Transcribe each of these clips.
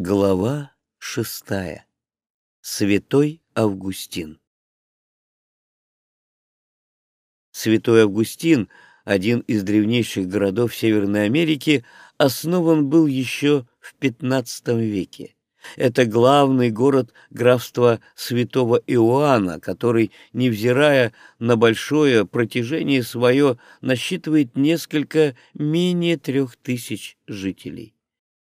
Глава шестая. Святой Августин. Святой Августин, один из древнейших городов Северной Америки, основан был еще в XV веке. Это главный город графства святого Иоанна, который, невзирая на большое протяжение свое, насчитывает несколько менее трех тысяч жителей.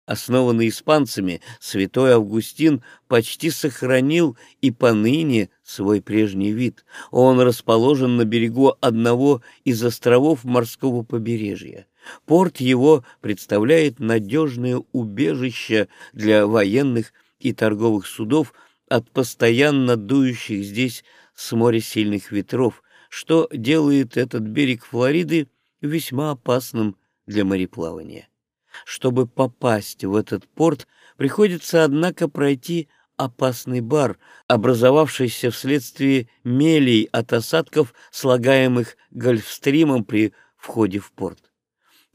Основанный испанцами, святой Августин почти сохранил и поныне свой прежний вид. Он расположен на берегу одного из островов морского побережья. Порт его представляет надежное убежище для военных и торговых судов от постоянно дующих здесь с моря сильных ветров, что делает этот берег Флориды весьма опасным для мореплавания. Чтобы попасть в этот порт, приходится, однако, пройти опасный бар, образовавшийся вследствие мелей от осадков, слагаемых гольфстримом при входе в порт.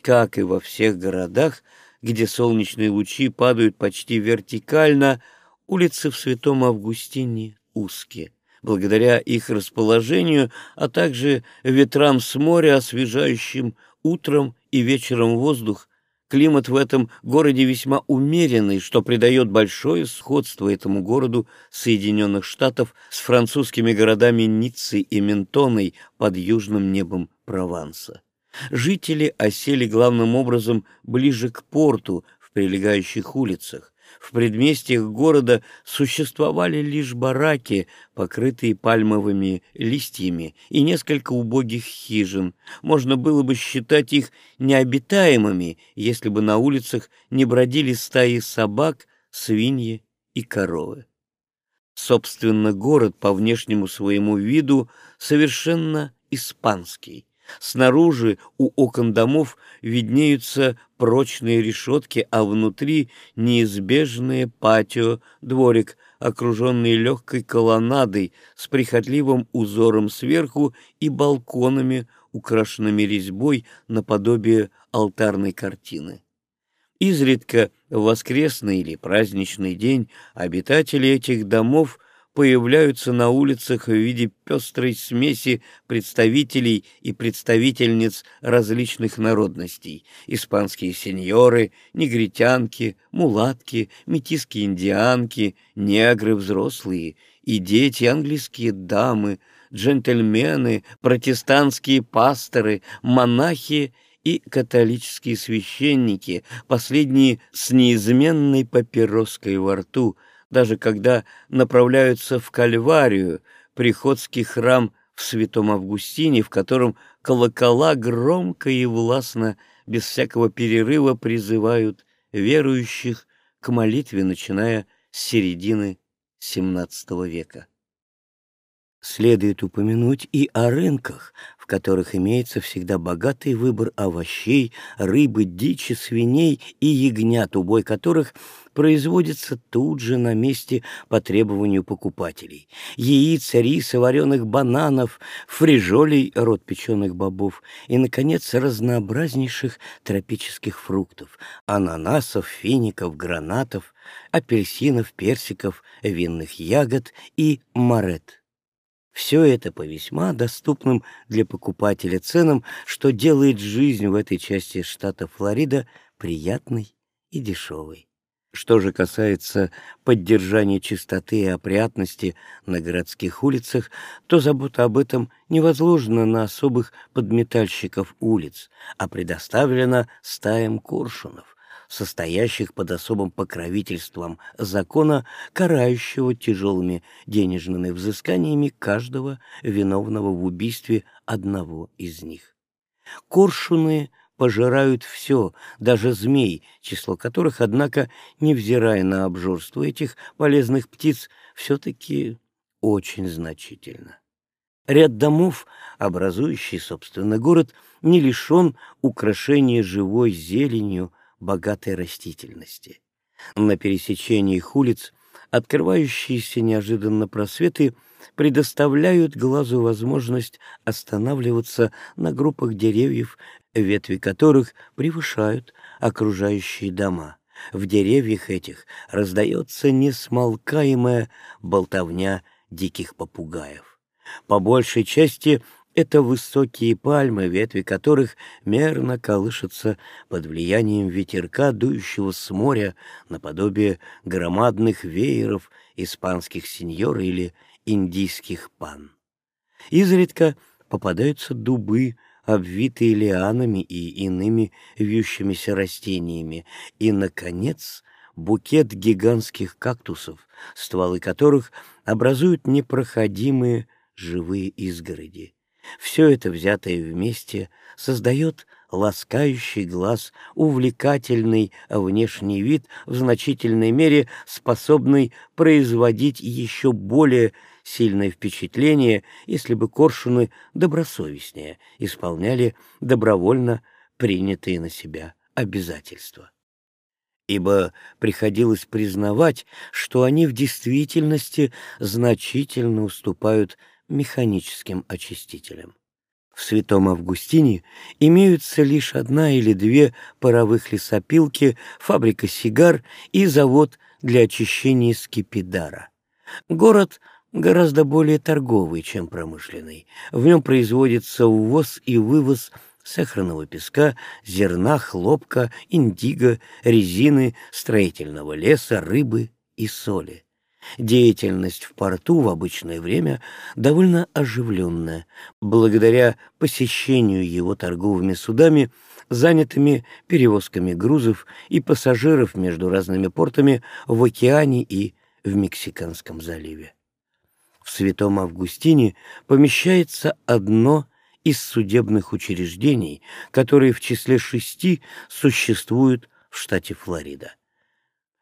Как и во всех городах, где солнечные лучи падают почти вертикально, улицы в Святом Августине узкие. Благодаря их расположению, а также ветрам с моря, освежающим утром и вечером воздух, климат в этом городе весьма умеренный, что придает большое сходство этому городу Соединенных Штатов с французскими городами Ниццей и Ментоной под южным небом Прованса. Жители осели главным образом ближе к порту, в прилегающих улицах. В предместьях города существовали лишь бараки, покрытые пальмовыми листьями, и несколько убогих хижин. Можно было бы считать их необитаемыми, если бы на улицах не бродили стаи собак, свиньи и коровы. Собственно, город по внешнему своему виду совершенно испанский. Снаружи у окон домов виднеются прочные решетки, а внутри неизбежное патио, дворик, окруженный легкой колоннадой с прихотливым узором сверху и балконами, украшенными резьбой наподобие алтарной картины. Изредка в воскресный или праздничный день обитатели этих домов – появляются на улицах в виде пестрой смеси представителей и представительниц различных народностей – испанские сеньоры, негритянки, мулатки, метисские индианки, негры взрослые и дети, английские дамы, джентльмены, протестантские пасторы, монахи и католические священники, последние с неизменной папироской во рту – даже когда направляются в Кальварию, приходский храм в Святом Августине, в котором колокола громко и властно, без всякого перерыва призывают верующих к молитве, начиная с середины XVII века. Следует упомянуть и о рынках, в которых имеется всегда богатый выбор овощей, рыбы, дичи, свиней и ягнят, убой которых производится тут же на месте по требованию покупателей. Яиц, риса, вареных бананов, фрижолей, рот печеных бобов и, наконец, разнообразнейших тропических фруктов, ананасов, фиников, гранатов, апельсинов, персиков, винных ягод и марет. Все это по весьма доступным для покупателя ценам, что делает жизнь в этой части штата Флорида приятной и дешевой. Что же касается поддержания чистоты и опрятности на городских улицах, то забота об этом не возложена на особых подметальщиков улиц, а предоставлена стаям коршунов, состоящих под особым покровительством закона, карающего тяжелыми денежными взысканиями каждого виновного в убийстве одного из них. Коршуны пожирают все, даже змей, число которых, однако, невзирая на обжорство этих полезных птиц, все-таки очень значительно. Ряд домов, образующий, собственно, город, не лишен украшения живой зеленью, богатой растительности. На пересечении их улиц открывающиеся неожиданно просветы предоставляют глазу возможность останавливаться на группах деревьев, ветви которых превышают окружающие дома. в деревьях этих раздается несмолкаемая болтовня диких попугаев. По большей части это высокие пальмы, ветви которых мерно колышутся под влиянием ветерка, дующего с моря, наподобие громадных вееров испанских сеньор или индийских пан. Изредка попадаются дубы, обвитые лианами и иными вьющимися растениями, и, наконец, букет гигантских кактусов, стволы которых образуют непроходимые живые изгороди. Все это, взятое вместе, создает ласкающий глаз, увлекательный внешний вид, в значительной мере способный производить еще более сильное впечатление, если бы коршуны добросовестнее исполняли добровольно принятые на себя обязательства. Ибо приходилось признавать, что они в действительности значительно уступают механическим очистителем. В Святом Августине имеются лишь одна или две паровых лесопилки, фабрика сигар и завод для очищения скипидара. Город гораздо более торговый, чем промышленный. В нем производится ввоз и вывоз сахарного песка, зерна, хлопка, индиго, резины, строительного леса, рыбы и соли. Деятельность в порту в обычное время довольно оживленная, благодаря посещению его торговыми судами, занятыми перевозками грузов и пассажиров между разными портами в океане и в Мексиканском заливе. Святом Августине помещается одно из судебных учреждений, которые в числе шести существуют в штате Флорида.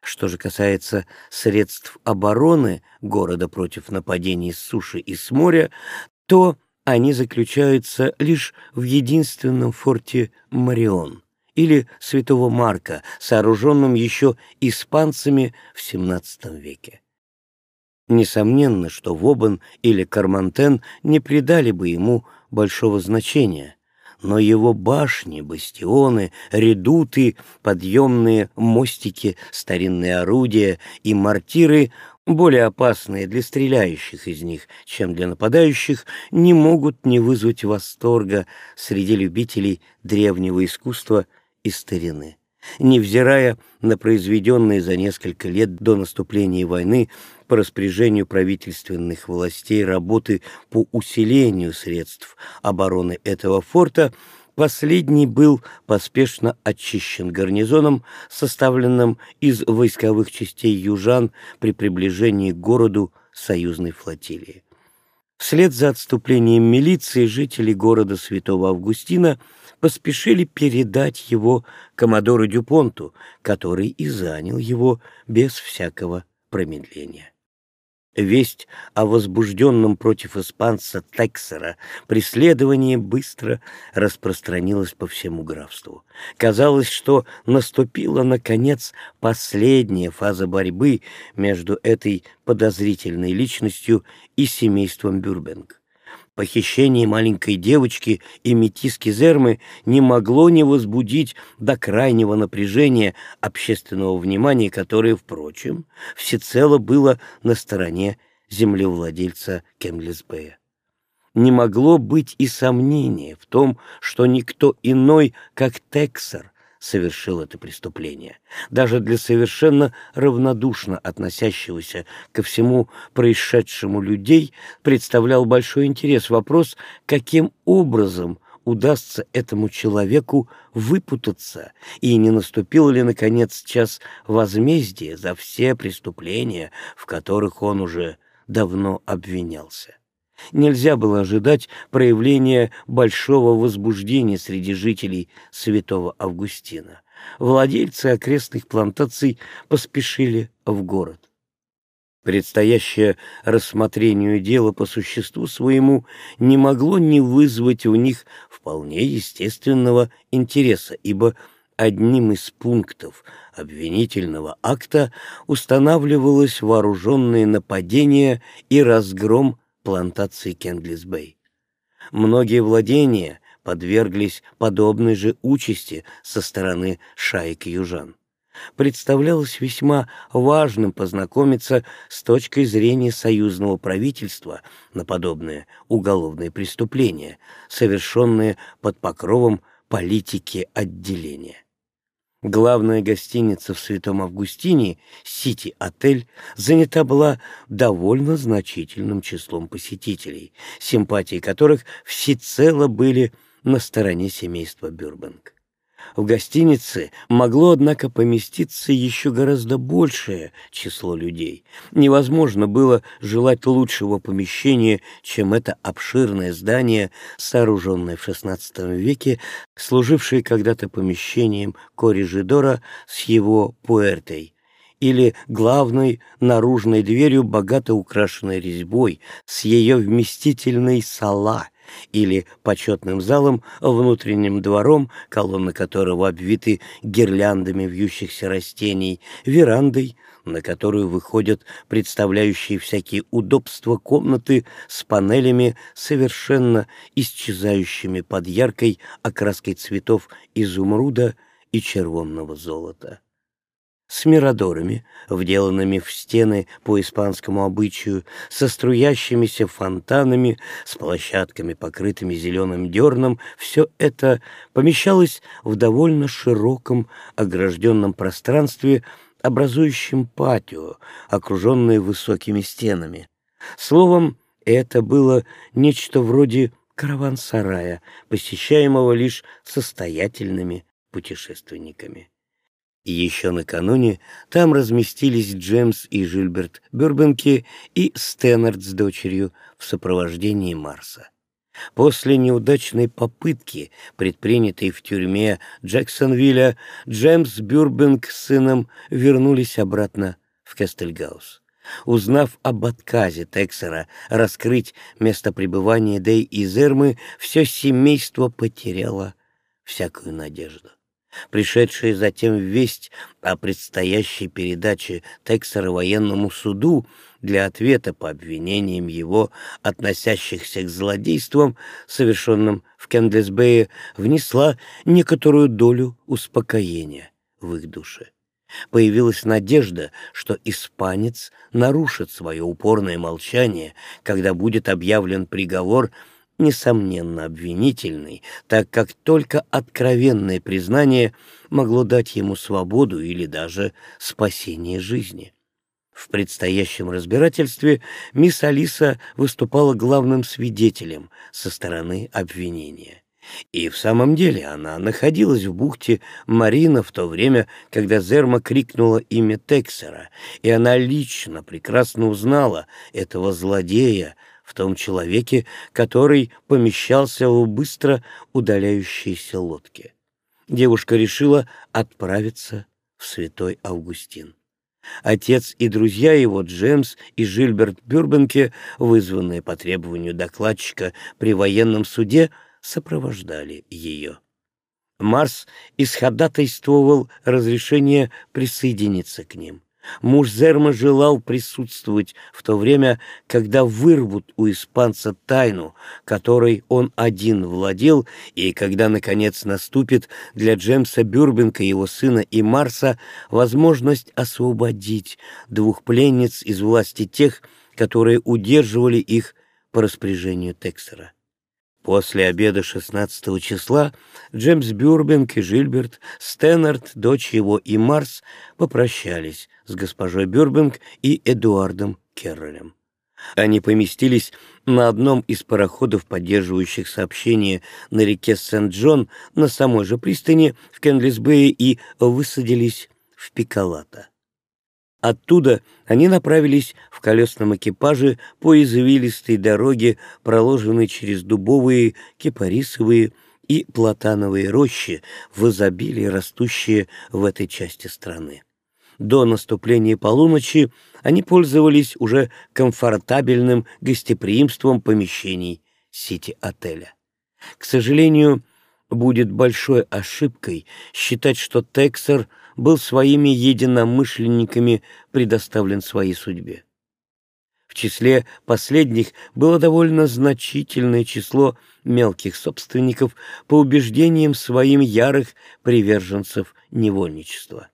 Что же касается средств обороны города против нападений с суши и с моря, то они заключаются лишь в единственном форте Марион или Святого Марка, сооруженном еще испанцами в XVII веке. Несомненно, что Вобан или Кармантен не придали бы ему большого значения, но его башни, бастионы, редуты, подъемные мостики, старинные орудия и мортиры, более опасные для стреляющих из них, чем для нападающих, не могут не вызвать восторга среди любителей древнего искусства и старины. Невзирая на произведенные за несколько лет до наступления войны по распоряжению правительственных властей работы по усилению средств обороны этого форта, последний был поспешно очищен гарнизоном, составленным из войсковых частей южан при приближении к городу союзной флотилии. Вслед за отступлением милиции жители города Святого Августина поспешили передать его коммодору Дюпонту, который и занял его без всякого промедления. Весть о возбужденном против испанца Тексера преследовании быстро распространилась по всему графству. Казалось, что наступила, наконец, последняя фаза борьбы между этой подозрительной личностью и семейством Бюрбенг. Похищение маленькой девочки и метиски Зермы не могло не возбудить до крайнего напряжения общественного внимания, которое, впрочем, всецело было на стороне землевладельца Кемлисбея. Не могло быть и сомнения в том, что никто иной, как Тексер, совершил это преступление. Даже для совершенно равнодушно относящегося ко всему происшедшему людей представлял большой интерес вопрос, каким образом удастся этому человеку выпутаться, и не наступил ли, наконец, час возмездия за все преступления, в которых он уже давно обвинялся. Нельзя было ожидать проявления большого возбуждения среди жителей святого Августина. Владельцы окрестных плантаций поспешили в город. Предстоящее рассмотрению дела по существу своему не могло не вызвать у них вполне естественного интереса, ибо одним из пунктов обвинительного акта устанавливалось вооруженное нападение и разгром плантации Кенглис-Бэй. Многие владения подверглись подобной же участи со стороны шаек южан. представлялось весьма важным познакомиться с точкой зрения союзного правительства на подобные уголовные преступления, совершенные под покровом политики отделения. Главная гостиница в Святом Августине, Сити-отель, занята была довольно значительным числом посетителей, симпатии которых всецело были на стороне семейства Бюрбанк. В гостинице могло, однако, поместиться еще гораздо большее число людей. Невозможно было желать лучшего помещения, чем это обширное здание, сооруженное в XVI веке, служившее когда-то помещением Корижидора с его пуэртой, или главной наружной дверью, богато украшенной резьбой, с ее вместительной сала — или почетным залом, внутренним двором, колонны которого обвиты гирляндами вьющихся растений, верандой, на которую выходят представляющие всякие удобства комнаты с панелями, совершенно исчезающими под яркой окраской цветов изумруда и червонного золота с мирадорами, вделанными в стены по испанскому обычаю, со струящимися фонтанами, с площадками, покрытыми зеленым дерном, все это помещалось в довольно широком огражденном пространстве, образующем патио, окруженное высокими стенами. Словом, это было нечто вроде караван-сарая, посещаемого лишь состоятельными путешественниками. И еще накануне там разместились Джемс и Жильберт Бюрбенки и Стэннард с дочерью в сопровождении Марса. После неудачной попытки, предпринятой в тюрьме Джексонвилля, Джемс Бюрбенк с сыном вернулись обратно в Кестельгаус. Узнав об отказе Тексера раскрыть место пребывания Дэй и Зермы, все семейство потеряло всякую надежду. Пришедшая затем весть о предстоящей передаче Тексера военному суду для ответа по обвинениям его, относящихся к злодействам, совершенным в Кендлисбее, внесла некоторую долю успокоения в их душе. Появилась надежда, что испанец нарушит свое упорное молчание, когда будет объявлен приговор несомненно обвинительный, так как только откровенное признание могло дать ему свободу или даже спасение жизни. В предстоящем разбирательстве мисс Алиса выступала главным свидетелем со стороны обвинения. И в самом деле она находилась в бухте Марина в то время, когда Зерма крикнула имя Тексера, и она лично прекрасно узнала этого злодея, в том человеке, который помещался в быстро удаляющейся лодке. Девушка решила отправиться в Святой Августин. Отец и друзья его, Джеймс и Жильберт Бюрбенке, вызванные по требованию докладчика при военном суде, сопровождали ее. Марс исходатайствовал разрешение присоединиться к ним. Муж Зерма желал присутствовать в то время, когда вырвут у испанца тайну, которой он один владел, и когда, наконец, наступит для Джемса Бюрбенка, его сына и Марса возможность освободить двух пленниц из власти тех, которые удерживали их по распоряжению Тексера. После обеда 16 числа Джеймс Бюрбенк и Жильберт, Стэннард, дочь его и Марс попрощались с госпожой Бюрбенк и Эдуардом Керролем. Они поместились на одном из пароходов, поддерживающих сообщение на реке Сент-Джон, на самой же пристани в Кенлисбее и высадились в Пикалата. Оттуда они направились в колесном экипаже по извилистой дороге, проложенной через дубовые, кипарисовые и платановые рощи в изобилии, растущие в этой части страны. До наступления полуночи они пользовались уже комфортабельным гостеприимством помещений сити-отеля. К сожалению, будет большой ошибкой считать, что Тексер был своими единомышленниками предоставлен своей судьбе. В числе последних было довольно значительное число мелких собственников по убеждениям своим ярых приверженцев невольничества.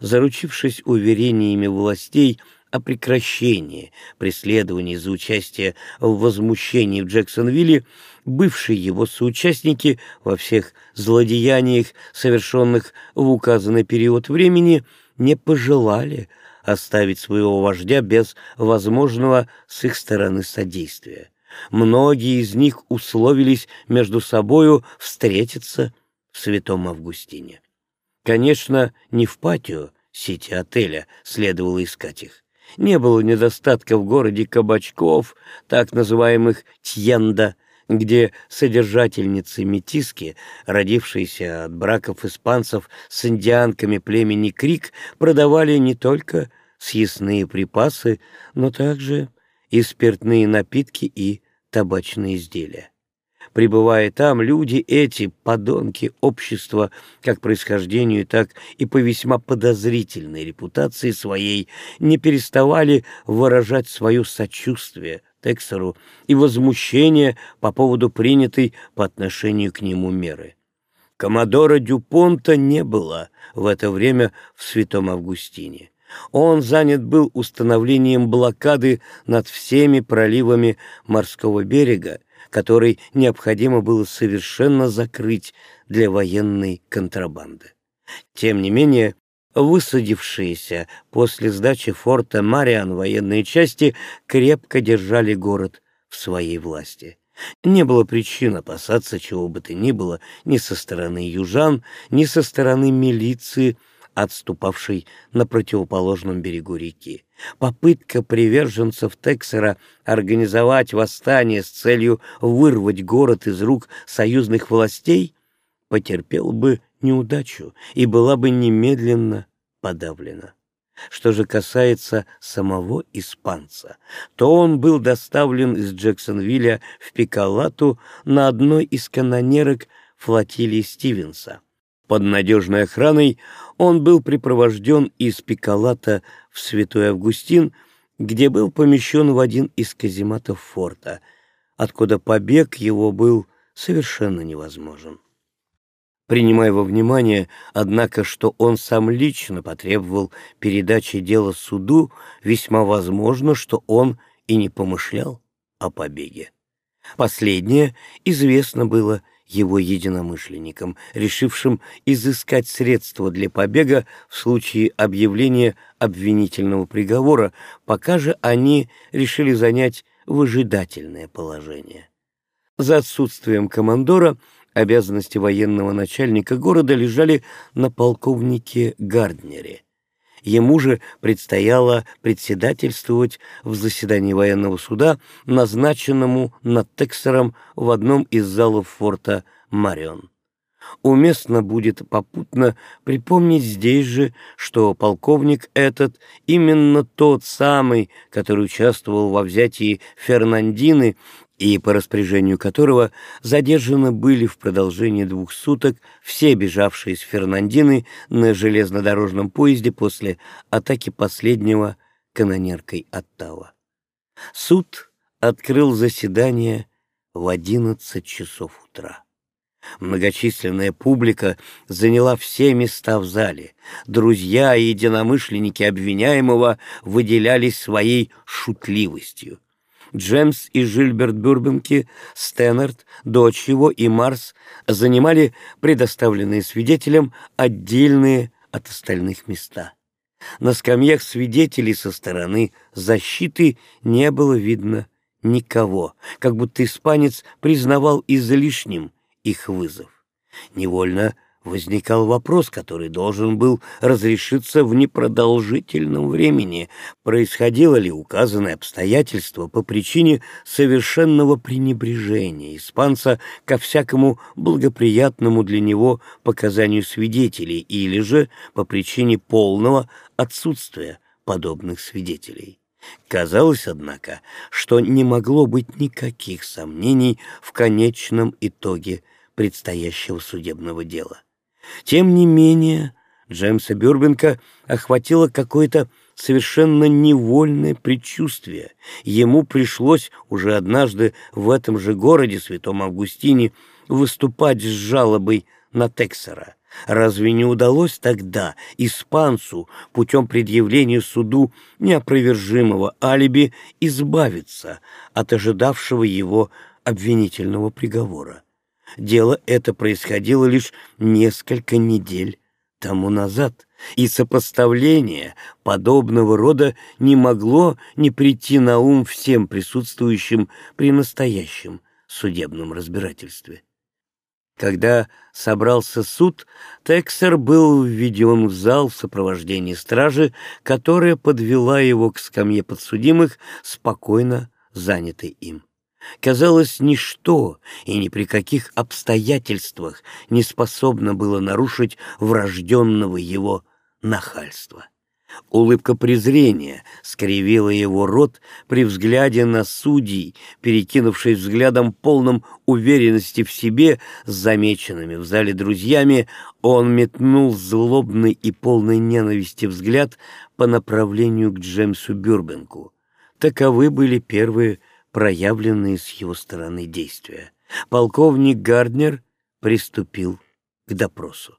Заручившись уверениями властей о прекращении преследований за участие в возмущении в Джексонвилле, бывшие его соучастники во всех злодеяниях, совершенных в указанный период времени, не пожелали оставить своего вождя без возможного с их стороны содействия. Многие из них условились между собою встретиться в Святом Августине. Конечно, не в патио сети отеля следовало искать их. Не было недостатка в городе кабачков, так называемых «тьенда», где содержательницы метиски, родившиеся от браков испанцев с индианками племени Крик, продавали не только съестные припасы, но также и спиртные напитки и табачные изделия. Пребывая там, люди эти, подонки общества, как происхождению, так и по весьма подозрительной репутации своей, не переставали выражать свое сочувствие Тексеру и возмущение по поводу принятой по отношению к нему меры. Коммодора Дюпонта не было в это время в Святом Августине. Он занят был установлением блокады над всеми проливами морского берега, который необходимо было совершенно закрыть для военной контрабанды. Тем не менее, высадившиеся после сдачи форта Мариан военные части крепко держали город в своей власти. Не было причин опасаться чего бы то ни было ни со стороны южан, ни со стороны милиции, отступавшей на противоположном берегу реки. Попытка приверженцев Тексера организовать восстание с целью вырвать город из рук союзных властей потерпел бы неудачу и была бы немедленно подавлена. Что же касается самого испанца, то он был доставлен из Джексонвилля в Пикалату на одной из канонерок флотилии Стивенса. Под надежной охраной он был припровожден из Пикалата в Святой Августин, где был помещен в один из казематов форта, откуда побег его был совершенно невозможен. Принимая во внимание, однако, что он сам лично потребовал передачи дела суду, весьма возможно, что он и не помышлял о побеге. Последнее известно было его единомышленникам, решившим изыскать средства для побега в случае объявления обвинительного приговора, пока же они решили занять выжидательное положение. За отсутствием командора обязанности военного начальника города лежали на полковнике Гарднере. Ему же предстояло председательствовать в заседании военного суда, назначенному над Тексером в одном из залов форта Марион. Уместно будет попутно припомнить здесь же, что полковник этот именно тот самый, который участвовал во взятии Фернандины и по распоряжению которого задержаны были в продолжении двух суток все бежавшие из Фернандины на железнодорожном поезде после атаки последнего канонеркой Оттава. Суд открыл заседание в одиннадцать часов утра. Многочисленная публика заняла все места в зале. Друзья и единомышленники обвиняемого выделялись своей шутливостью. Джемс и Жильберт Бюрбенки, Стэннерт, дочь его и Марс занимали предоставленные свидетелям отдельные от остальных места. На скамьях свидетелей со стороны защиты не было видно никого, как будто испанец признавал излишним их вызов. Невольно возникал вопрос, который должен был разрешиться в непродолжительном времени. Происходило ли указанное обстоятельство по причине совершенного пренебрежения испанца ко всякому благоприятному для него показанию свидетелей или же по причине полного отсутствия подобных свидетелей? Казалось, однако, что не могло быть никаких сомнений в конечном итоге предстоящего судебного дела. Тем не менее, Джеймса Бюрбенка охватило какое-то совершенно невольное предчувствие. Ему пришлось уже однажды в этом же городе, Святом Августине, выступать с жалобой на Тексера. Разве не удалось тогда испанцу путем предъявления суду неопровержимого алиби избавиться от ожидавшего его обвинительного приговора? Дело это происходило лишь несколько недель тому назад, и сопоставление подобного рода не могло не прийти на ум всем присутствующим при настоящем судебном разбирательстве. Когда собрался суд, Тексер был введен в зал в сопровождении стражи, которая подвела его к скамье подсудимых, спокойно занятой им. Казалось, ничто и ни при каких обстоятельствах не способно было нарушить врожденного его нахальства. Улыбка презрения скривила его рот при взгляде на судей, перекинувшись взглядом полным уверенности в себе с замеченными в зале друзьями, он метнул злобный и полный ненависти взгляд по направлению к Джеймсу Бюрбенку. Таковы были первые проявленные с его стороны действия. Полковник Гарднер приступил к допросу.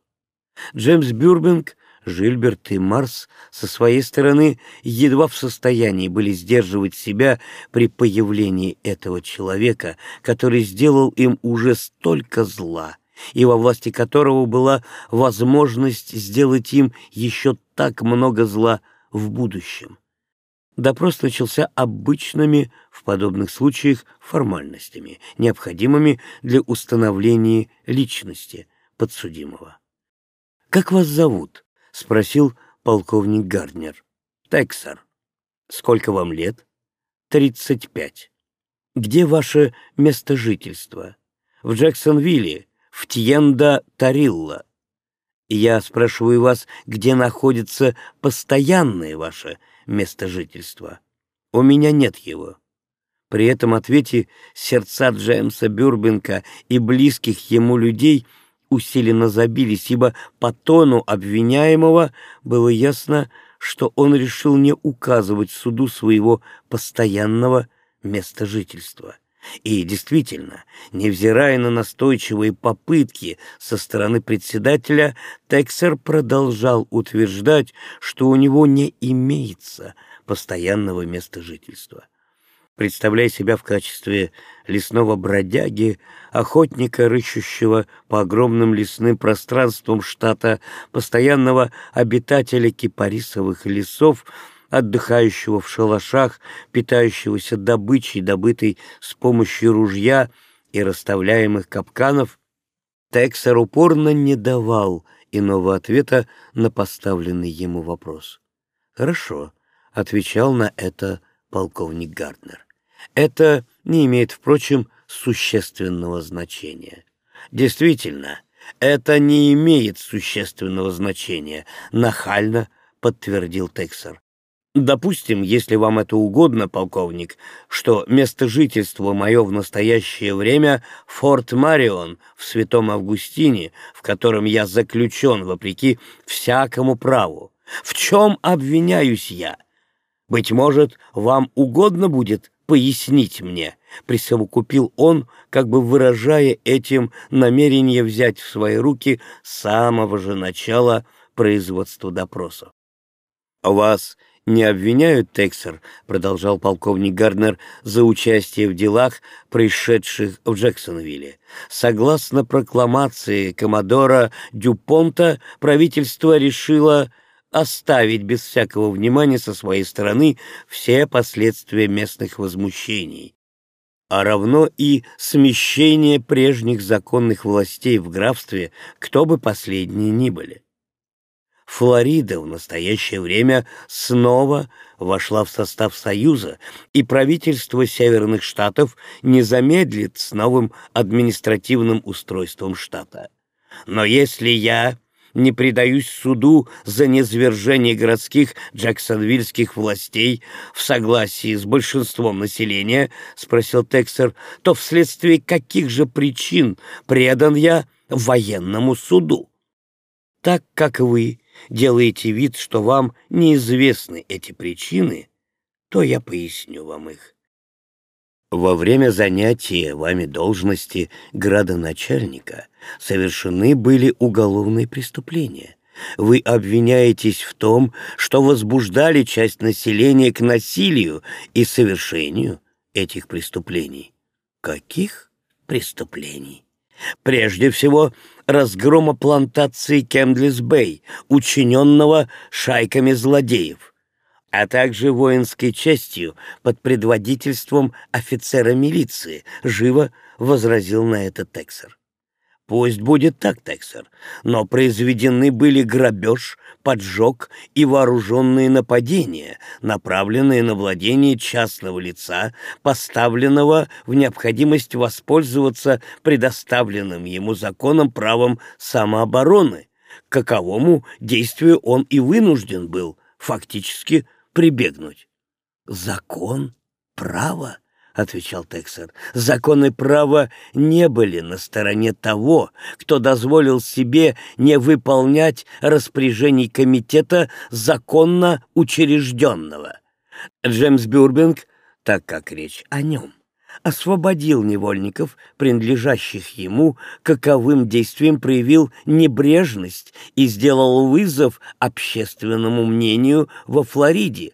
Джеймс Бюрбенк Жильберт и Марс со своей стороны едва в состоянии были сдерживать себя при появлении этого человека, который сделал им уже столько зла, и во власти которого была возможность сделать им еще так много зла в будущем. Допрос начался обычными в подобных случаях формальностями, необходимыми для установления личности подсудимого. «Как вас зовут?» — спросил полковник Гарднер. «Тексер. Сколько вам лет?» «Тридцать пять. Где ваше место жительства?» «В Джексонвилле, в Тьенда-Тарилла. Я спрашиваю вас, где находится постоянное ваше место жительства?» «У меня нет его». При этом ответе сердца Джеймса Бюрбенка и близких ему людей — усиленно забились, ибо по тону обвиняемого было ясно, что он решил не указывать суду своего постоянного места жительства. И действительно, невзирая на настойчивые попытки со стороны председателя, Тексер продолжал утверждать, что у него не имеется постоянного места жительства. Представляя себя в качестве лесного бродяги, охотника, рыщущего по огромным лесным пространствам штата, постоянного обитателя кипарисовых лесов, отдыхающего в шалашах, питающегося добычей, добытой с помощью ружья и расставляемых капканов, Тексер упорно не давал иного ответа на поставленный ему вопрос. «Хорошо», — отвечал на это полковник Гарднер. Это не имеет, впрочем, существенного значения. Действительно, это не имеет существенного значения, нахально подтвердил Тексер. Допустим, если вам это угодно, полковник, что место жительства мое в настоящее время Форт Марион в Святом Августине, в котором я заключен вопреки всякому праву. В чем обвиняюсь я? Быть может, вам угодно будет пояснить мне, присовокупил он, как бы выражая этим намерение взять в свои руки с самого же начала производства допроса. «Вас не обвиняют, Тексер», — продолжал полковник Гарднер, «за участие в делах, происшедших в Джексонвилле. Согласно прокламации Коммодора Дюпонта, правительство решило оставить без всякого внимания со своей стороны все последствия местных возмущений, а равно и смещение прежних законных властей в графстве, кто бы последние ни были. Флорида в настоящее время снова вошла в состав Союза, и правительство Северных Штатов не замедлит с новым административным устройством штата. Но если я не предаюсь суду за низвержение городских джексонвильских властей в согласии с большинством населения, — спросил Тексер, — то вследствие каких же причин предан я военному суду? Так как вы делаете вид, что вам неизвестны эти причины, то я поясню вам их. Во время занятия вами должности градоначальника совершены были уголовные преступления. Вы обвиняетесь в том, что возбуждали часть населения к насилию и совершению этих преступлений. Каких преступлений? Прежде всего, разгрома плантации Кемдлис-Бэй, учиненного шайками злодеев, а также воинской частью под предводительством офицера милиции, живо возразил на это Тексер. Пусть будет так, Тексер, но произведены были грабеж, поджог и вооруженные нападения, направленные на владение частного лица, поставленного в необходимость воспользоваться предоставленным ему законом правом самообороны, каковому действию он и вынужден был фактически прибегнуть. Закон? Право? Отвечал Тексер. Законы права не были на стороне того, кто дозволил себе не выполнять распоряжений комитета законно учрежденного. Джеймс Бюрбинг, так как речь о нем, освободил невольников, принадлежащих ему, каковым действием проявил небрежность и сделал вызов общественному мнению во Флориде,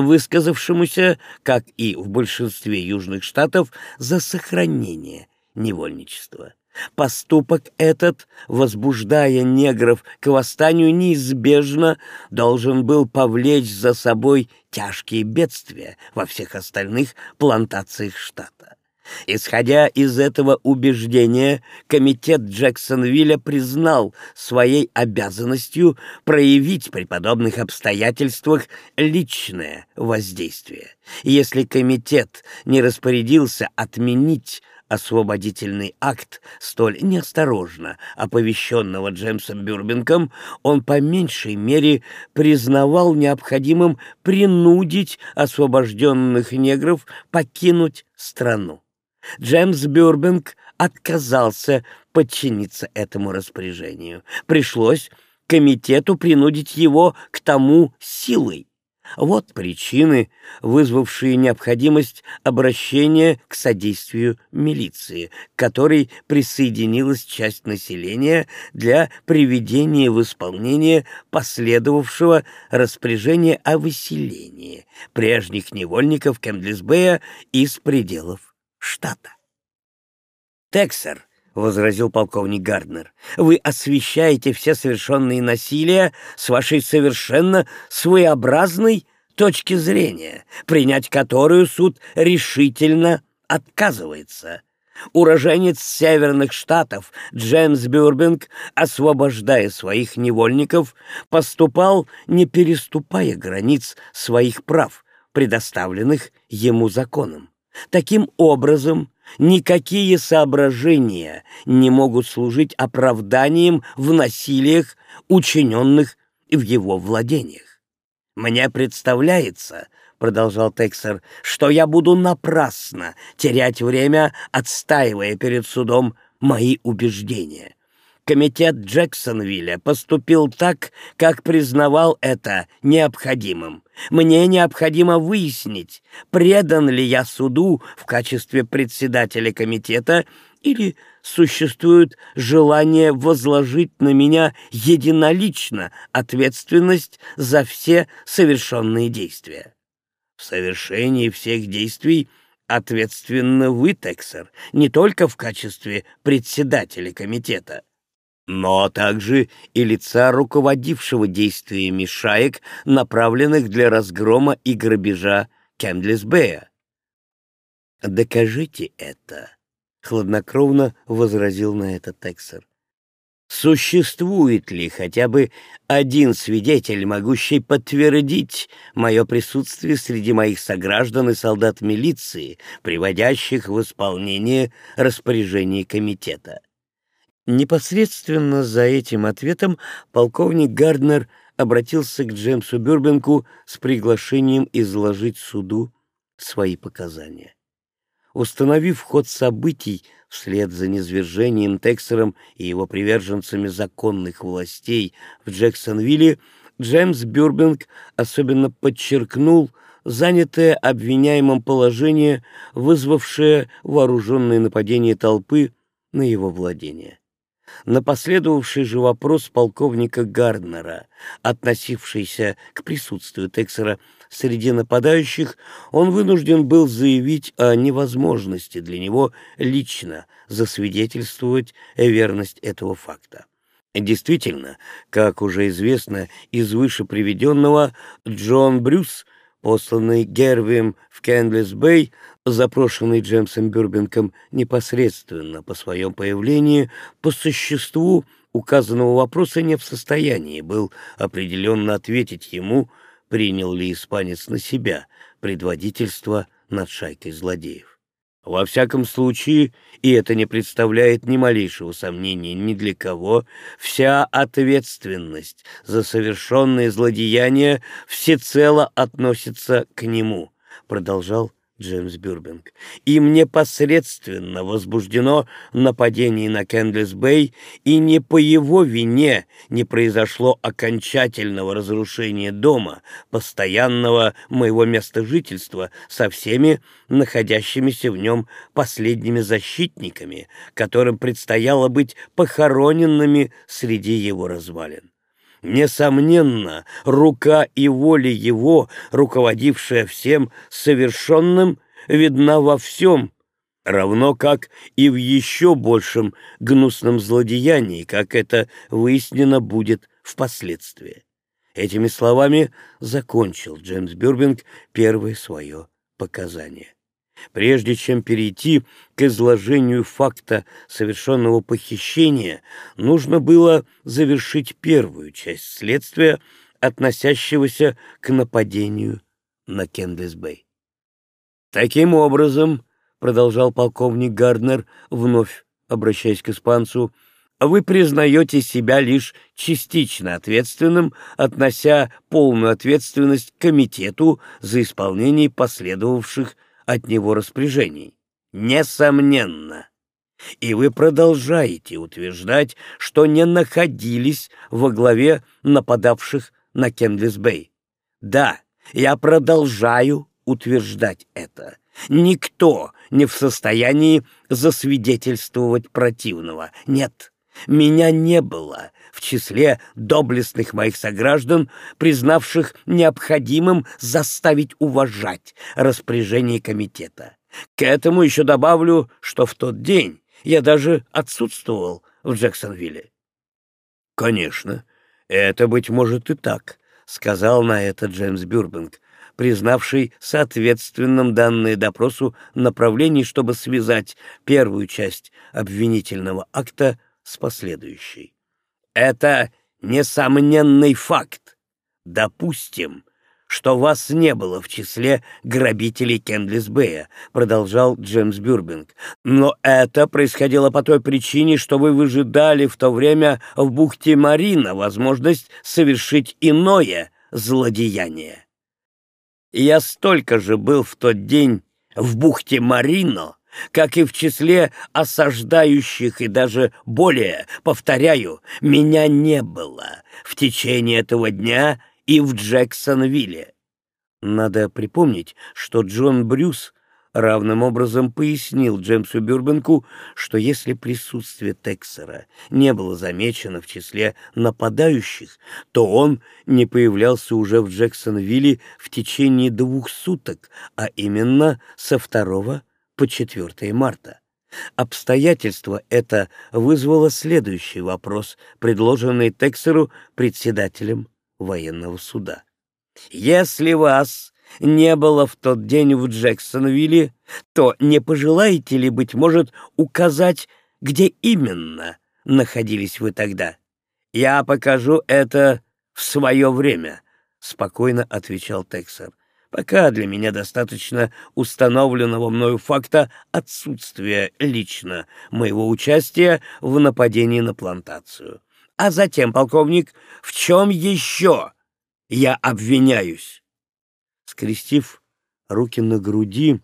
высказавшемуся, как и в большинстве южных штатов, за сохранение невольничества. Поступок этот, возбуждая негров к восстанию, неизбежно должен был повлечь за собой тяжкие бедствия во всех остальных плантациях штата. Исходя из этого убеждения, комитет Джексонвилля признал своей обязанностью проявить при подобных обстоятельствах личное воздействие. Если комитет не распорядился отменить освободительный акт, столь неосторожно оповещенного Джемсом Бюрбинком, он по меньшей мере признавал необходимым принудить освобожденных негров покинуть страну. Джеймс Бюрбинг отказался подчиниться этому распоряжению. Пришлось комитету принудить его к тому силой. Вот причины, вызвавшие необходимость обращения к содействию милиции, к которой присоединилась часть населения для приведения в исполнение последовавшего распоряжения о выселении прежних невольников Кемдлисбея из пределов штата. «Тексер», — возразил полковник Гарднер, — «вы освещаете все совершенные насилия с вашей совершенно своеобразной точки зрения, принять которую суд решительно отказывается». Уроженец северных штатов Джеймс Бюрбинг, освобождая своих невольников, поступал, не переступая границ своих прав, предоставленных ему законом. Таким образом, никакие соображения не могут служить оправданием в насилиях, учиненных в его владениях. «Мне представляется, — продолжал Тексер, — что я буду напрасно терять время, отстаивая перед судом мои убеждения. Комитет Джексонвилля поступил так, как признавал это необходимым. Мне необходимо выяснить, предан ли я суду в качестве председателя комитета или существует желание возложить на меня единолично ответственность за все совершенные действия. В совершении всех действий ответственны вы, Тексер, не только в качестве председателя комитета, но также и лица руководившего действиями шаек, направленных для разгрома и грабежа Кендлисбея. «Докажите это», — хладнокровно возразил на это Тексер. «Существует ли хотя бы один свидетель, могущий подтвердить мое присутствие среди моих сограждан и солдат милиции, приводящих в исполнение распоряжений комитета?» Непосредственно за этим ответом полковник Гарднер обратился к Джеймсу Бюрбенку с приглашением изложить суду свои показания. Установив ход событий вслед за низвержением Тексером и его приверженцами законных властей в Джексонвилле, Джеймс Бюрбенг особенно подчеркнул занятое обвиняемым положение, вызвавшее вооруженные нападения толпы на его владение. На последовавший же вопрос полковника Гарднера, относившийся к присутствию Тексера среди нападающих, он вынужден был заявить о невозможности для него лично засвидетельствовать верность этого факта. Действительно, как уже известно из выше приведенного, Джон Брюс, посланный Гервием в Кендлис-Бэй, запрошенный Джемсом Бербанком непосредственно по своем появлении, по существу указанного вопроса не в состоянии был определенно ответить ему, принял ли испанец на себя предводительство над шайкой злодеев. Во всяком случае, и это не представляет ни малейшего сомнения ни для кого, вся ответственность за совершенные злодеяния всецело относится к нему, продолжал Джемс Бербанк. Им непосредственно возбуждено нападение на Кендлис-Бэй, и не по его вине не произошло окончательного разрушения дома, постоянного моего места жительства, со всеми находящимися в нем последними защитниками, которым предстояло быть похороненными среди его развалин. Несомненно, рука и воля его, руководившая всем совершенным, видна во всем, равно как и в еще большем гнусном злодеянии, как это выяснено будет впоследствии. Этими словами закончил Джеймс Бюрбинг первое свое показание. Прежде чем перейти к изложению факта совершенного похищения, нужно было завершить первую часть следствия, относящегося к нападению на Кендлис-Бэй. «Таким образом», — продолжал полковник Гарднер, вновь обращаясь к испанцу, «вы признаете себя лишь частично ответственным, относя полную ответственность комитету за исполнение последовавших от него распоряжений. Несомненно. И вы продолжаете утверждать, что не находились во главе нападавших на Кендлис-Бэй. Да, я продолжаю утверждать это. Никто не в состоянии засвидетельствовать противного. Нет, меня не было в числе доблестных моих сограждан, признавших необходимым заставить уважать распоряжение комитета. К этому еще добавлю, что в тот день я даже отсутствовал в Джексонвилле. «Конечно, это, быть может, и так», — сказал на это Джеймс Бюрбинг, признавший соответственным данные допросу направлений, чтобы связать первую часть обвинительного акта с последующей. Это несомненный факт. Допустим, что вас не было в числе грабителей Кендлисбея, продолжал Джеймс Бюрбинг. Но это происходило по той причине, что вы выжидали в то время в бухте Марина возможность совершить иное злодеяние. Я столько же был в тот день в бухте Марино, как и в числе осаждающих и даже более, повторяю, меня не было в течение этого дня и в Джексонвилле. Надо припомнить, что Джон Брюс равным образом пояснил Джеймсу Бюрбенку, что если присутствие Тексера не было замечено в числе нападающих, то он не появлялся уже в Джексонвилле в течение двух суток, а именно со второго по 4 марта. Обстоятельство это вызвало следующий вопрос, предложенный Тексеру председателем военного суда. «Если вас не было в тот день в Джексонвилле, то не пожелаете ли, быть может, указать, где именно находились вы тогда? Я покажу это в свое время», — спокойно отвечал Тексер. Пока для меня достаточно установленного мною факта отсутствия лично моего участия в нападении на плантацию. А затем, полковник, в чем еще я обвиняюсь? Скрестив руки на груди,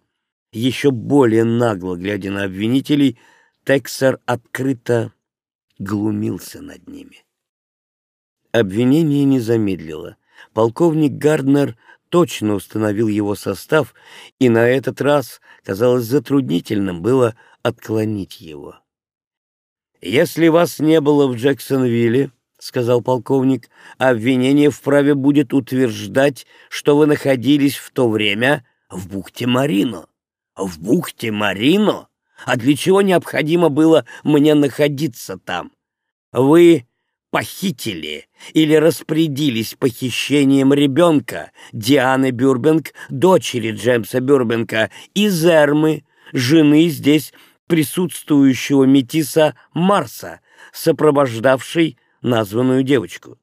еще более нагло глядя на обвинителей, Тексер открыто глумился над ними. Обвинение не замедлило. Полковник Гарднер точно установил его состав, и на этот раз казалось затруднительным было отклонить его. «Если вас не было в Джексонвилле, — сказал полковник, — обвинение вправе будет утверждать, что вы находились в то время в бухте Марино. В бухте Марино? А для чего необходимо было мне находиться там? Вы похитили или распорядились похищением ребенка Дианы Бюрбенг, дочери Джеймса Бюрбенга, и Зермы, жены здесь присутствующего метиса Марса, сопровождавшей названную девочку.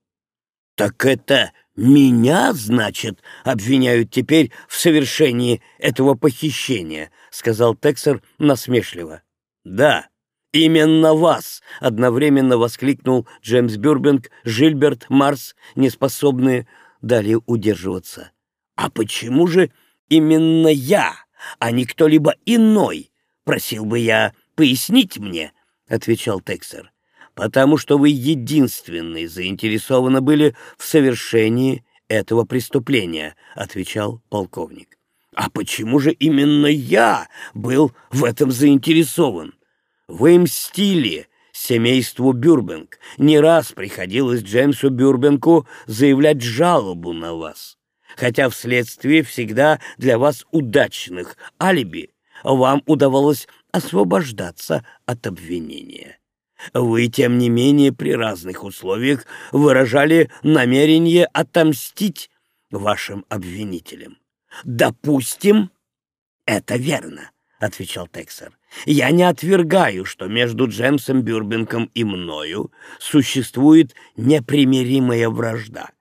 «Так это меня, значит, обвиняют теперь в совершении этого похищения», — сказал Тексер насмешливо. «Да, именно вас!» — одновременно воскликнул Джеймс Бюрбинг, Жильберт, Марс, неспособные далее удерживаться. «А почему же именно я, а не кто-либо иной?» Просил бы я пояснить мне, — отвечал Тексер, — потому что вы единственные заинтересованы были в совершении этого преступления, — отвечал полковник. А почему же именно я был в этом заинтересован? Вы мстили семейству Бюрбенг. Не раз приходилось Джеймсу Бюрбенку заявлять жалобу на вас. Хотя вследствие всегда для вас удачных алиби вам удавалось освобождаться от обвинения. Вы, тем не менее, при разных условиях выражали намерение отомстить вашим обвинителям. «Допустим, это верно», — отвечал Тексер. «Я не отвергаю, что между Джемсом Бюрбенком и мною существует непримиримая вражда.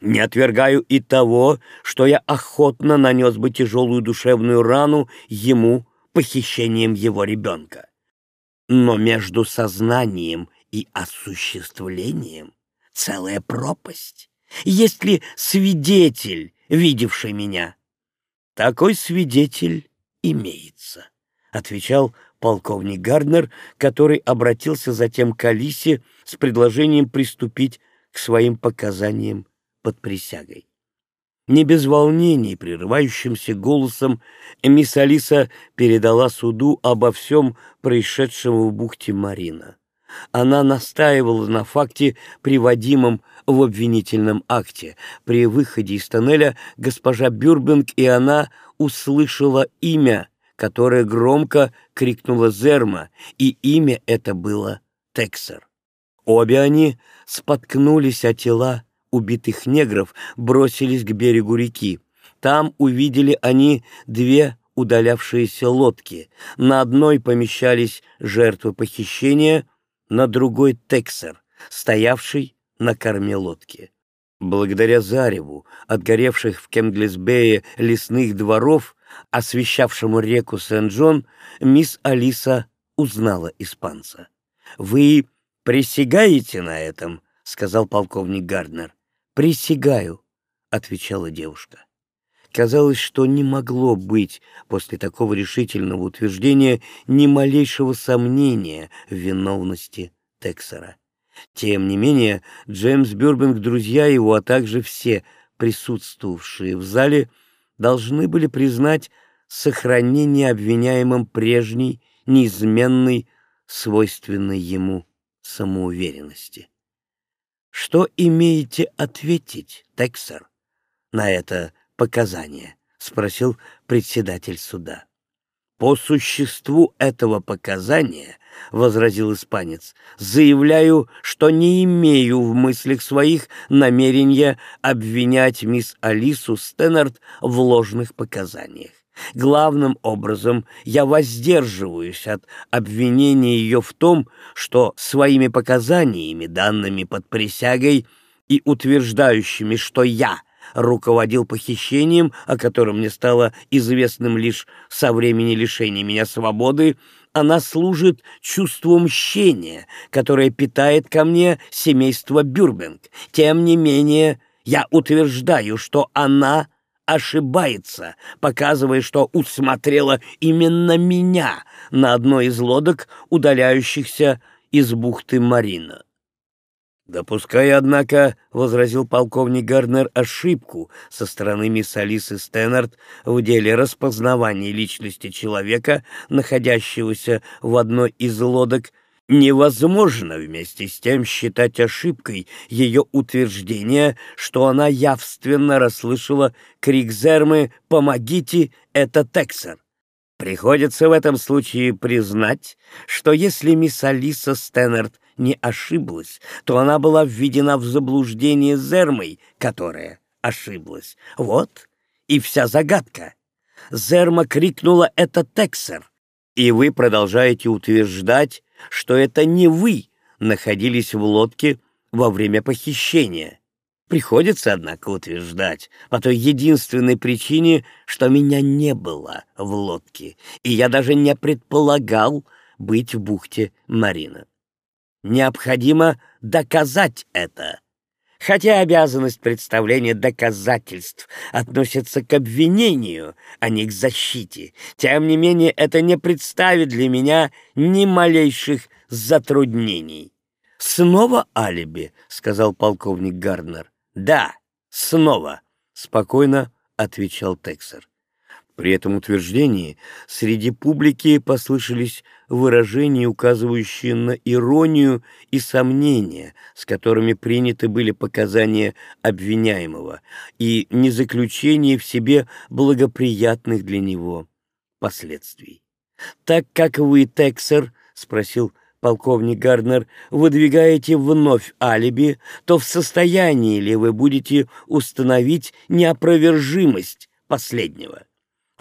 Не отвергаю и того, что я охотно нанес бы тяжелую душевную рану ему похищением его ребенка. Но между сознанием и осуществлением целая пропасть. Есть ли свидетель, видевший меня? Такой свидетель имеется, отвечал полковник Гарднер, который обратился затем к Алисе с предложением приступить к своим показаниям под присягой. Не без волнений, прерывающимся голосом, мисс Алиса передала суду обо всем происшедшем в бухте Марина. Она настаивала на факте, приводимом в обвинительном акте. При выходе из тоннеля госпожа Бюрбинг и она услышала имя, которое громко крикнула Зерма, и имя это было Тексер. Обе они споткнулись о тела убитых негров бросились к берегу реки. Там увидели они две удалявшиеся лодки. На одной помещались жертвы похищения, на другой — Тексер, стоявший на корме лодки. Благодаря зареву отгоревших в Кемглисбее лесных дворов, освещавшему реку Сент-Джон, мисс Алиса узнала испанца. «Вы присягаете на этом?» — сказал полковник Гарднер. «Присягаю», — отвечала девушка. Казалось, что не могло быть после такого решительного утверждения ни малейшего сомнения в виновности Тексера. Тем не менее, Джеймс Бюрбинг, друзья его, а также все присутствовавшие в зале, должны были признать сохранение обвиняемым прежней, неизменной, свойственной ему самоуверенности. Что имеете ответить, Тексер, на это показание? спросил председатель суда. По существу этого показания, возразил испанец, заявляю, что не имею в мыслях своих намерения обвинять мисс Алису Стэннард в ложных показаниях. Главным образом я воздерживаюсь от обвинения ее в том, что своими показаниями, данными под присягой и утверждающими, что я руководил похищением, о котором мне стало известным лишь со времени лишения меня свободы, она служит чувству мщения, которое питает ко мне семейство Бюрбенг. Тем не менее, я утверждаю, что она ошибается, показывая, что усмотрела именно меня на одной из лодок, удаляющихся из бухты Марина. Допуская, однако, — возразил полковник Гарнер, — ошибку со стороны мисс Алисы Стэннард в деле распознавания личности человека, находящегося в одной из лодок, невозможно вместе с тем считать ошибкой ее утверждение, что она явственно расслышала крик Зермы «Помогите, это Тексер!» Приходится в этом случае признать, что если мисс Алиса Стэннерд не ошиблась, то она была введена в заблуждение Зермой, которая ошиблась. Вот и вся загадка. Зерма крикнула «Это Тексер!» И вы продолжаете утверждать, что это не вы находились в лодке во время похищения. Приходится, однако, утверждать, по той единственной причине, что меня не было в лодке, и я даже не предполагал быть в бухте Марина. Необходимо доказать это. Хотя обязанность представления доказательств относится к обвинению, а не к защите, тем не менее это не представит для меня ни малейших затруднений. «Снова алиби?» — сказал полковник Гарднер. «Да, снова», — спокойно отвечал Тексер. При этом утверждении среди публики послышались выражения, указывающие на иронию и сомнения, с которыми приняты были показания обвиняемого, и не заключение в себе благоприятных для него последствий. «Так как вы, Тексер, — спросил полковник Гарднер, — выдвигаете вновь алиби, то в состоянии ли вы будете установить неопровержимость последнего?»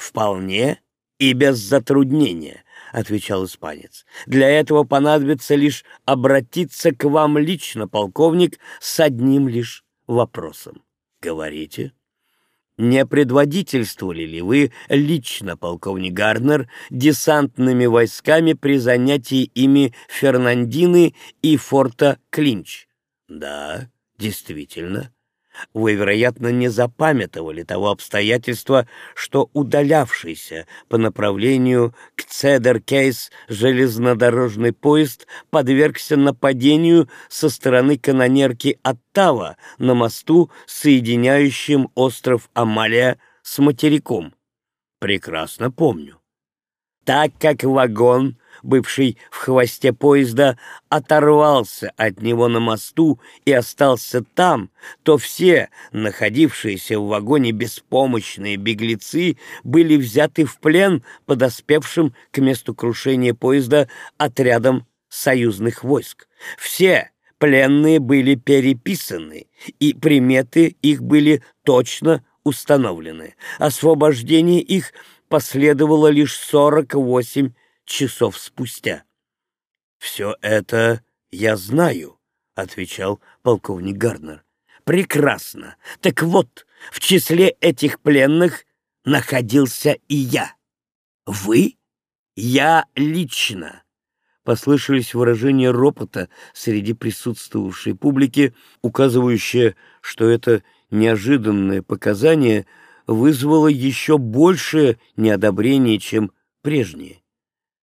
«Вполне и без затруднения», — отвечал испанец. «Для этого понадобится лишь обратиться к вам лично, полковник, с одним лишь вопросом. Говорите». Не предводительствовали ли вы лично, полковник Гарнер, десантными войсками при занятии ими Фернандины и форта Клинч? Да, действительно. Вы, вероятно, не запамятовали того обстоятельства, что удалявшийся по направлению к Цедер-Кейс железнодорожный поезд подвергся нападению со стороны канонерки Оттава на мосту, соединяющем остров Амалия с материком. Прекрасно помню. Так как вагон бывший в хвосте поезда, оторвался от него на мосту и остался там, то все, находившиеся в вагоне беспомощные беглецы, были взяты в плен подоспевшим к месту крушения поезда отрядом союзных войск. Все пленные были переписаны, и приметы их были точно установлены. Освобождение их последовало лишь 48 часов спустя. «Все это я знаю», — отвечал полковник Гарнер. «Прекрасно. Так вот, в числе этих пленных находился и я. Вы? Я лично». Послышались выражения ропота среди присутствовавшей публики, указывающие, что это неожиданное показание вызвало еще большее неодобрение, чем прежнее.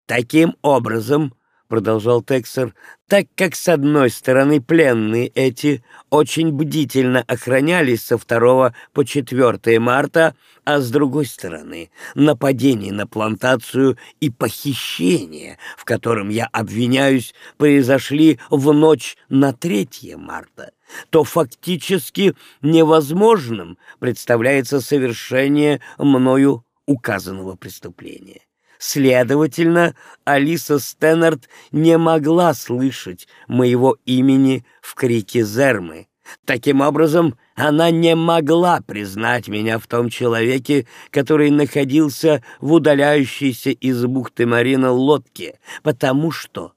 Таким образом, продолжал Тексер, так как с одной стороны пленные эти очень бдительно охранялись со 2 по 4 марта, а с другой стороны нападение на плантацию и похищение, в котором я обвиняюсь, произошли в ночь на 3 марта, то фактически невозможным представляется совершение мною указанного преступления. Следовательно, Алиса Стэннерд не могла слышать моего имени в крике Зермы. Таким образом, она не могла признать меня в том человеке, который находился в удаляющейся из бухты Марина лодке, потому что,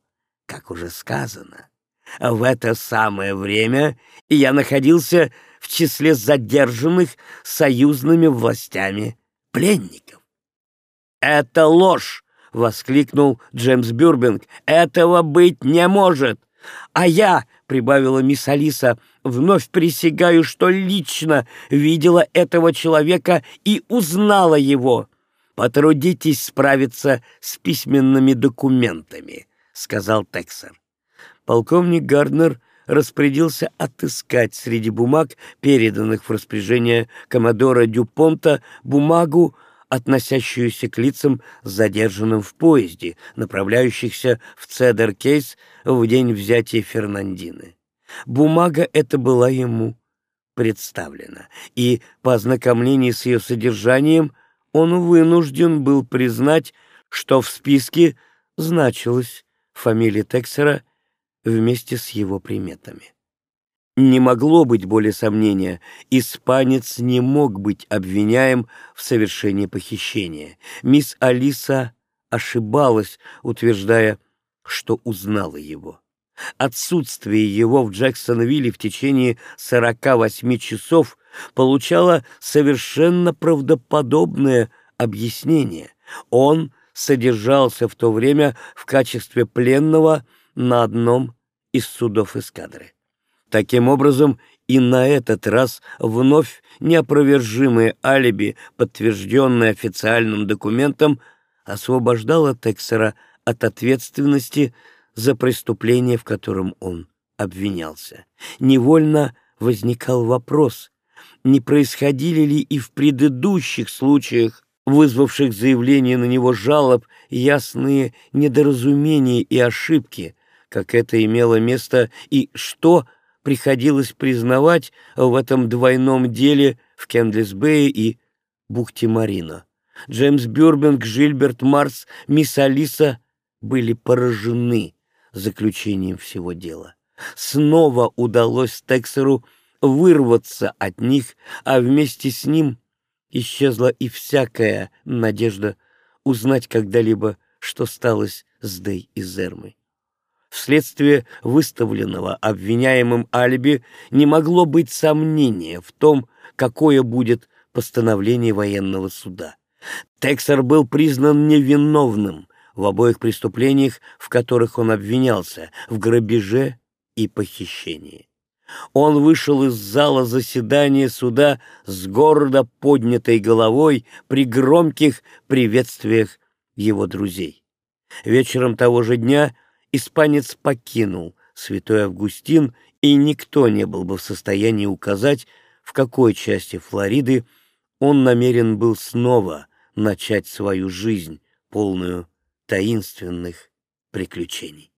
как уже сказано, в это самое время я находился в числе задержанных союзными властями пленников. «Это ложь!» — воскликнул Джеймс Бюрбинг. «Этого быть не может!» «А я», — прибавила мисс Алиса, — «вновь присягаю, что лично видела этого человека и узнала его». «Потрудитесь справиться с письменными документами», — сказал Тексер. Полковник Гарднер распорядился отыскать среди бумаг, переданных в распоряжение коммодора Дюпонта, бумагу, относящуюся к лицам, задержанным в поезде, направляющихся в Цедер-Кейс в день взятия Фернандины. Бумага эта была ему представлена, и по ознакомлении с ее содержанием он вынужден был признать, что в списке значилась фамилия Тексера вместе с его приметами. Не могло быть более сомнения, испанец не мог быть обвиняем в совершении похищения. Мисс Алиса ошибалась, утверждая, что узнала его. Отсутствие его в Джексонвилле в течение 48 часов получало совершенно правдоподобное объяснение. Он содержался в то время в качестве пленного на одном из судов эскадры. Таким образом, и на этот раз вновь неопровержимое алиби, подтвержденное официальным документом, освобождало Тексера от ответственности за преступление, в котором он обвинялся. Невольно возникал вопрос, не происходили ли и в предыдущих случаях, вызвавших заявление на него жалоб, ясные недоразумения и ошибки, как это имело место и что – приходилось признавать в этом двойном деле в Кендлисбее и бухте Марина. Джеймс Бюрбинг, Жильберт Марс, мисс Алиса были поражены заключением всего дела. Снова удалось Тексеру вырваться от них, а вместе с ним исчезла и всякая надежда узнать когда-либо, что сталось с Дэй и Зермой. Вследствие выставленного обвиняемым алиби не могло быть сомнения в том, какое будет постановление военного суда. Тексер был признан невиновным в обоих преступлениях, в которых он обвинялся, в грабеже и похищении. Он вышел из зала заседания суда с гордо поднятой головой при громких приветствиях его друзей. Вечером того же дня испанец покинул святой Августин, и никто не был бы в состоянии указать, в какой части Флориды он намерен был снова начать свою жизнь, полную таинственных приключений.